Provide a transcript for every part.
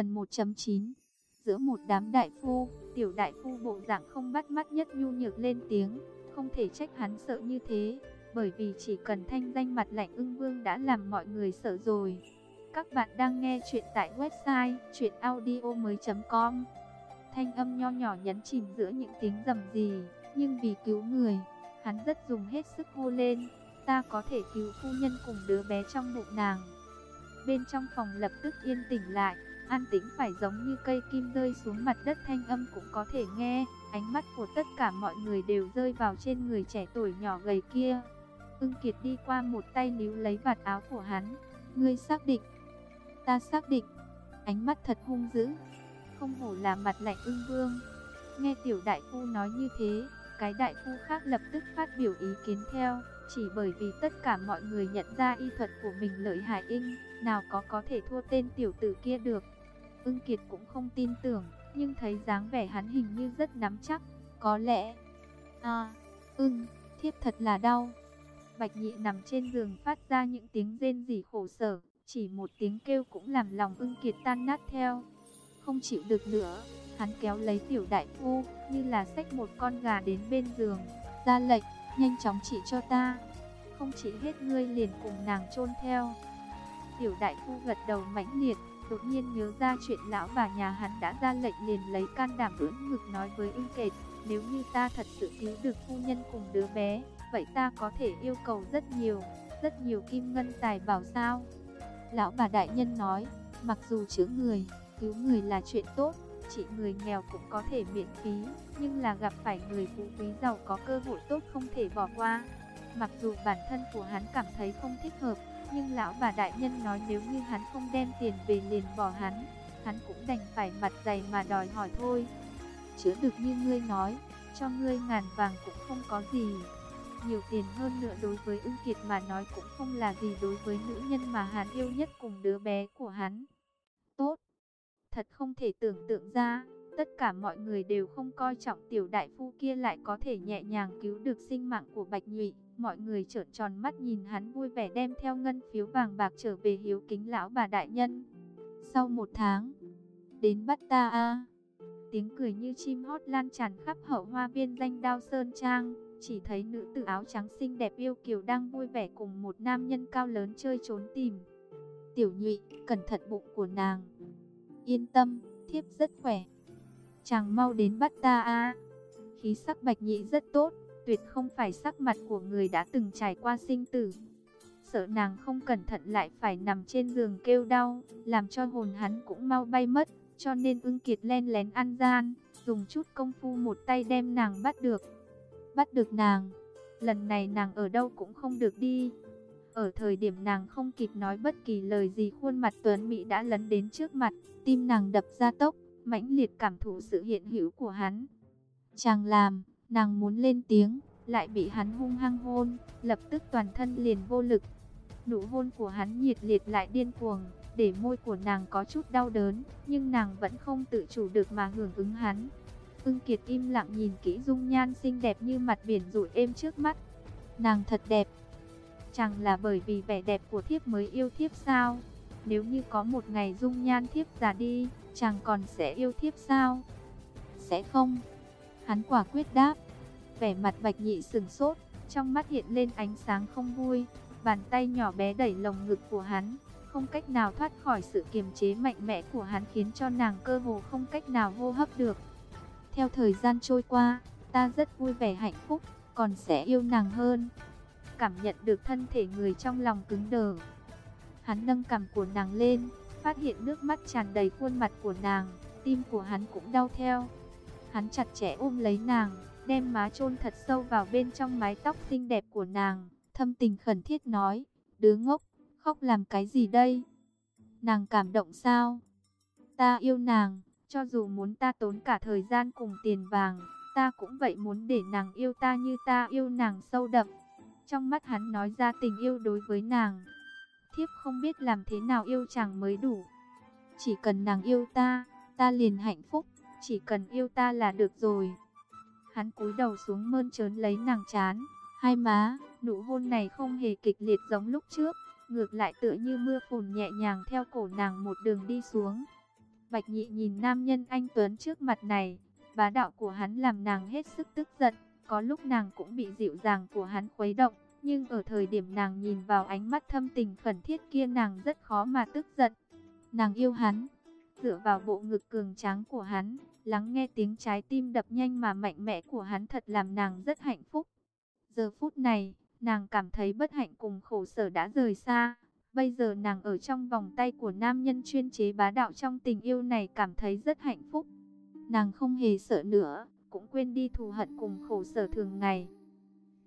Phần 1.9 Giữa một đám đại phu, tiểu đại phu bộ dạng không bắt mắt nhất nhu nhược lên tiếng, không thể trách hắn sợ như thế, bởi vì chỉ cần thanh danh mặt lạnh ưng vương đã làm mọi người sợ rồi. Các bạn đang nghe chuyện tại website chuyenaudio.com Thanh âm nho nhỏ nhấn chìm giữa những tiếng rầm gì, nhưng vì cứu người, hắn rất dùng hết sức hô lên, ta có thể cứu phu nhân cùng đứa bé trong bụng nàng. Bên trong phòng lập tức yên tĩnh lại, an tĩnh phải giống như cây kim rơi xuống mặt đất thanh âm cũng có thể nghe, ánh mắt của tất cả mọi người đều rơi vào trên người trẻ tuổi nhỏ gầy kia. Ưng Kiệt đi qua một tay níu lấy vạt áo của hắn, ngươi xác định, ta xác định, ánh mắt thật hung dữ, không hổ là mặt lạnh ưng vương. Nghe tiểu đại phu nói như thế, cái đại phu khác lập tức phát biểu ý kiến theo, chỉ bởi vì tất cả mọi người nhận ra y thuật của mình lợi hại in, nào có có thể thua tên tiểu tử kia được. Ưng Kiệt cũng không tin tưởng, nhưng thấy dáng vẻ hắn hình như rất nắm chắc, có lẽ... À, ưng, thiếp thật là đau. Bạch nhị nằm trên giường phát ra những tiếng rên rỉ khổ sở, chỉ một tiếng kêu cũng làm lòng ưng Kiệt tan nát theo. Không chịu được nữa, hắn kéo lấy tiểu đại phu, như là xách một con gà đến bên giường, ra lệnh, nhanh chóng chỉ cho ta. Không chỉ hết ngươi liền cùng nàng chôn theo. Tiểu đại phu gật đầu mãnh liệt, đột nhiên nhớ ra chuyện lão bà nhà hắn đã ra lệnh liền lấy can đảm ưỡn ngực nói với ưng kệt, nếu như ta thật sự cứu được phu nhân cùng đứa bé, vậy ta có thể yêu cầu rất nhiều, rất nhiều kim ngân tài bảo sao. Lão bà đại nhân nói, mặc dù chữa người, cứu người là chuyện tốt, chỉ người nghèo cũng có thể miễn phí, nhưng là gặp phải người phú quý giàu có cơ hội tốt không thể bỏ qua. Mặc dù bản thân của hắn cảm thấy không thích hợp, nhưng lão bà đại nhân nói nếu như hắn không đem tiền về liền bỏ hắn, hắn cũng đành phải mặt dày mà đòi hỏi thôi. Chữa được như ngươi nói, cho ngươi ngàn vàng cũng không có gì. Nhiều tiền hơn nữa đối với ưng kiệt mà nói cũng không là gì đối với nữ nhân mà hắn yêu nhất cùng đứa bé của hắn. Tốt, thật không thể tưởng tượng ra, tất cả mọi người đều không coi trọng tiểu đại phu kia lại có thể nhẹ nhàng cứu được sinh mạng của Bạch Nhụy. Mọi người trợn tròn mắt nhìn hắn vui vẻ đem theo ngân phiếu vàng bạc trở về hiếu kính lão bà đại nhân. Sau một tháng, đến bắt ta a Tiếng cười như chim hót lan tràn khắp hậu hoa viên danh đao sơn trang. Chỉ thấy nữ tử áo trắng xinh đẹp yêu kiều đang vui vẻ cùng một nam nhân cao lớn chơi trốn tìm. Tiểu nhụy, cẩn thận bụng của nàng. Yên tâm, thiếp rất khỏe. Chàng mau đến bắt ta a Khí sắc bạch nhị rất tốt, tuyệt không phải sắc mặt của người đã từng trải qua sinh tử. Sợ nàng không cẩn thận lại phải nằm trên giường kêu đau, làm cho hồn hắn cũng mau bay mất, cho nên ưng kiệt len lén ăn gian, dùng chút công phu một tay đem nàng bắt được. Bắt được nàng, lần này nàng ở đâu cũng không được đi. Ở thời điểm nàng không kịp nói bất kỳ lời gì khuôn mặt tuấn Mỹ đã lấn đến trước mặt, tim nàng đập ra tốc, mãnh liệt cảm thụ sự hiện hữu của hắn. Chàng làm, Nàng muốn lên tiếng, lại bị hắn hung hăng hôn, lập tức toàn thân liền vô lực. Nụ hôn của hắn nhiệt liệt lại điên cuồng, để môi của nàng có chút đau đớn, nhưng nàng vẫn không tự chủ được mà hưởng ứng hắn. Ưng Kiệt im lặng nhìn kỹ dung nhan xinh đẹp như mặt biển rụi êm trước mắt. Nàng thật đẹp. Chẳng là bởi vì vẻ đẹp của thiếp mới yêu thiếp sao? Nếu như có một ngày dung nhan thiếp già đi, chàng còn sẽ yêu thiếp sao? Sẽ không. Hắn quả quyết đáp. Vẻ mặt bạch nhị sừng sốt, trong mắt hiện lên ánh sáng không vui. Bàn tay nhỏ bé đẩy lồng ngực của hắn, không cách nào thoát khỏi sự kiềm chế mạnh mẽ của hắn khiến cho nàng cơ hồ không cách nào hô hấp được. Theo thời gian trôi qua, ta rất vui vẻ hạnh phúc, còn sẽ yêu nàng hơn. Cảm nhận được thân thể người trong lòng cứng đờ. Hắn nâng cằm của nàng lên, phát hiện nước mắt tràn đầy khuôn mặt của nàng, tim của hắn cũng đau theo. Hắn chặt chẽ ôm lấy nàng, đem má chôn thật sâu vào bên trong mái tóc xinh đẹp của nàng, thâm tình khẩn thiết nói, đứa ngốc, khóc làm cái gì đây? Nàng cảm động sao? Ta yêu nàng, cho dù muốn ta tốn cả thời gian cùng tiền vàng, ta cũng vậy muốn để nàng yêu ta như ta yêu nàng sâu đậm. Trong mắt hắn nói ra tình yêu đối với nàng. Thiếp không biết làm thế nào yêu chàng mới đủ. Chỉ cần nàng yêu ta, ta liền hạnh phúc. Chỉ cần yêu ta là được rồi. Hắn cúi đầu xuống mơn trớn lấy nàng chán. Hai má, nụ hôn này không hề kịch liệt giống lúc trước. Ngược lại tựa như mưa phùn nhẹ nhàng theo cổ nàng một đường đi xuống. Bạch nhị nhìn nam nhân anh Tuấn trước mặt này, bá đạo của hắn làm nàng hết sức tức giận, có lúc nàng cũng bị dịu dàng của hắn khuấy động, nhưng ở thời điểm nàng nhìn vào ánh mắt thâm tình khẩn thiết kia nàng rất khó mà tức giận. Nàng yêu hắn, dựa vào bộ ngực cường tráng của hắn, lắng nghe tiếng trái tim đập nhanh mà mạnh mẽ của hắn thật làm nàng rất hạnh phúc. Giờ phút này, nàng cảm thấy bất hạnh cùng khổ sở đã rời xa. Bây giờ nàng ở trong vòng tay của nam nhân chuyên chế bá đạo trong tình yêu này cảm thấy rất hạnh phúc. Nàng không hề sợ nữa, cũng quên đi thù hận cùng khổ sở thường ngày.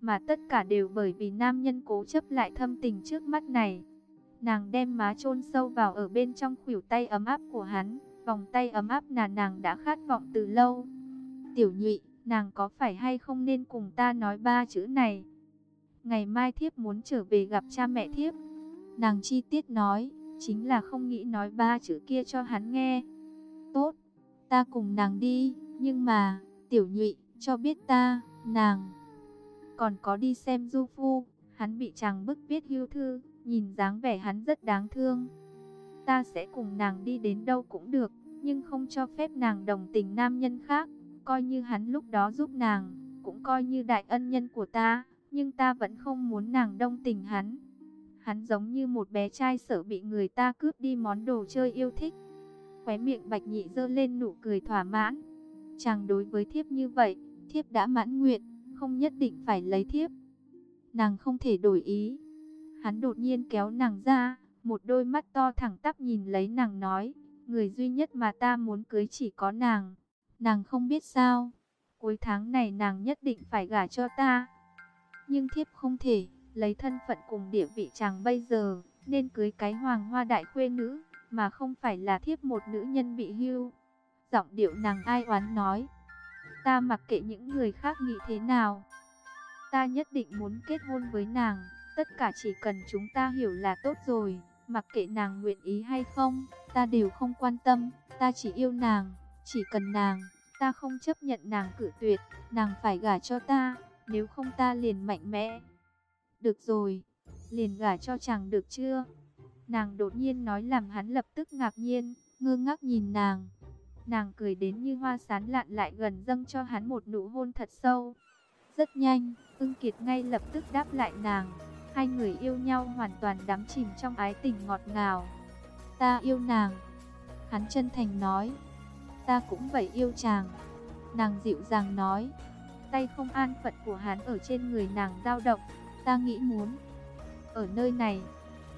Mà tất cả đều bởi vì nam nhân cố chấp lại thâm tình trước mắt này. Nàng đem má chôn sâu vào ở bên trong khuỷu tay ấm áp của hắn, vòng tay ấm áp nà nàng đã khát vọng từ lâu. Tiểu nhụy, nàng có phải hay không nên cùng ta nói ba chữ này? Ngày mai thiếp muốn trở về gặp cha mẹ thiếp. Nàng chi tiết nói, chính là không nghĩ nói ba chữ kia cho hắn nghe. Tốt, ta cùng nàng đi, nhưng mà, tiểu nhụy, cho biết ta, nàng. Còn có đi xem du phu, hắn bị chàng bức viết hưu thư, nhìn dáng vẻ hắn rất đáng thương. Ta sẽ cùng nàng đi đến đâu cũng được, nhưng không cho phép nàng đồng tình nam nhân khác, coi như hắn lúc đó giúp nàng, cũng coi như đại ân nhân của ta, nhưng ta vẫn không muốn nàng đồng tình hắn. Hắn giống như một bé trai sợ bị người ta cướp đi món đồ chơi yêu thích. Khóe miệng bạch nhị dơ lên nụ cười thỏa mãn. Chàng đối với thiếp như vậy, thiếp đã mãn nguyện, không nhất định phải lấy thiếp. Nàng không thể đổi ý. Hắn đột nhiên kéo nàng ra, một đôi mắt to thẳng tắp nhìn lấy nàng nói, người duy nhất mà ta muốn cưới chỉ có nàng. Nàng không biết sao, cuối tháng này nàng nhất định phải gả cho ta. Nhưng thiếp không thể, lấy thân phận cùng địa vị chàng bây giờ, nên cưới cái hoàng hoa đại khuê nữ, mà không phải là thiếp một nữ nhân bị hưu. Giọng điệu nàng ai oán nói, ta mặc kệ những người khác nghĩ thế nào. Ta nhất định muốn kết hôn với nàng, tất cả chỉ cần chúng ta hiểu là tốt rồi, mặc kệ nàng nguyện ý hay không, ta đều không quan tâm, ta chỉ yêu nàng, chỉ cần nàng, ta không chấp nhận nàng cử tuyệt, nàng phải gả cho ta, nếu không ta liền mạnh mẽ. Được rồi, liền gả cho chàng được chưa? Nàng đột nhiên nói làm hắn lập tức ngạc nhiên, ngơ ngác nhìn nàng. Nàng cười đến như hoa sán lạn lại gần dâng cho hắn một nụ hôn thật sâu. Rất nhanh, ưng kiệt ngay lập tức đáp lại nàng. Hai người yêu nhau hoàn toàn đắm chìm trong ái tình ngọt ngào. Ta yêu nàng. Hắn chân thành nói. Ta cũng vậy yêu chàng. Nàng dịu dàng nói. Tay không an phận của hắn ở trên người nàng dao động. Ta nghĩ muốn. Ở nơi này,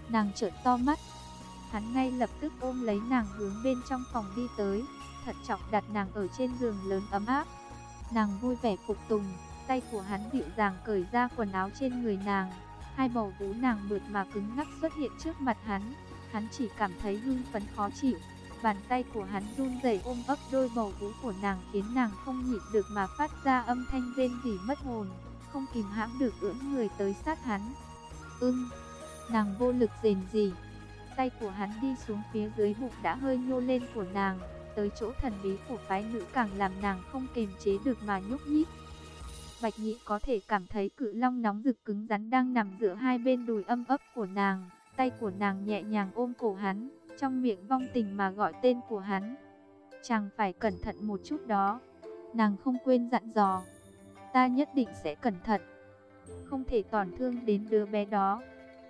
nàng trợn to mắt. Hắn ngay lập tức ôm lấy nàng hướng bên trong phòng đi tới. Thận trọng đặt nàng ở trên giường lớn ấm áp. Nàng vui vẻ phục tùng. Tay của hắn dịu dàng cởi ra quần áo trên người nàng. Hai bầu vú nàng mượt mà cứng ngắc xuất hiện trước mặt hắn. Hắn chỉ cảm thấy hưng phấn khó chịu. Bàn tay của hắn run rẩy ôm ấp đôi bầu vú của nàng khiến nàng không nhịn được mà phát ra âm thanh rên rỉ mất hồn. Không kìm hãm được ưỡn người tới sát hắn. Ưng, nàng vô lực rền rỉ. Tay của hắn đi xuống phía dưới bụng đã hơi nhô lên của nàng. Tới chỗ thần bí của phái nữ càng làm nàng không kềm chế được mà nhúc nhích. Bạch Nhị có thể cảm thấy cự long nóng rực cứng rắn đang nằm giữa hai bên đùi âm ấp của nàng. Tay của nàng nhẹ nhàng ôm cổ hắn, trong miệng vong tình mà gọi tên của hắn. Chàng phải cẩn thận một chút đó. Nàng không quên dặn dò. Ta nhất định sẽ cẩn thận. Không thể tổn thương đến đứa bé đó.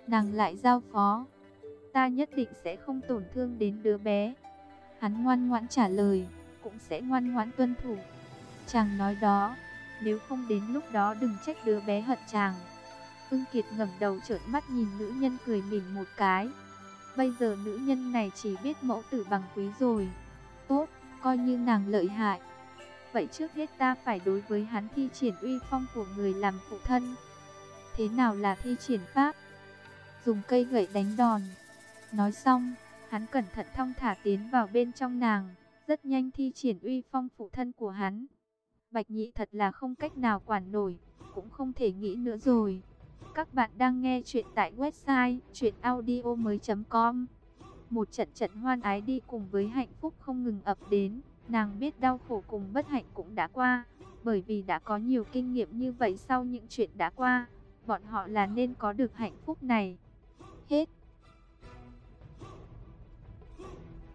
Nàng lại giao phó. Ta nhất định sẽ không tổn thương đến đứa bé. Hắn ngoan ngoãn trả lời, cũng sẽ ngoan ngoãn tuân thủ. Chàng nói đó nếu không đến lúc đó đừng trách đứa bé hận chàng. Ưng Kiệt ngẩng đầu trợn mắt nhìn nữ nhân cười mỉm một cái. Bây giờ nữ nhân này chỉ biết mẫu tử bằng quý rồi. Tốt, coi như nàng lợi hại. Vậy trước hết ta phải đối với hắn thi triển uy phong của người làm phụ thân. Thế nào là thi triển pháp? Dùng cây gậy đánh đòn. Nói xong, hắn cẩn thận thong thả tiến vào bên trong nàng, rất nhanh thi triển uy phong phụ thân của hắn. Bạch Nhị thật là không cách nào quản nổi, cũng không thể nghĩ nữa rồi. Các bạn đang nghe chuyện tại website chuyenaudio.com Một trận trận hoan ái đi cùng với hạnh phúc không ngừng ập đến, nàng biết đau khổ cùng bất hạnh cũng đã qua, bởi vì đã có nhiều kinh nghiệm như vậy sau những chuyện đã qua, bọn họ là nên có được hạnh phúc này. Hết